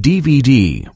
DVD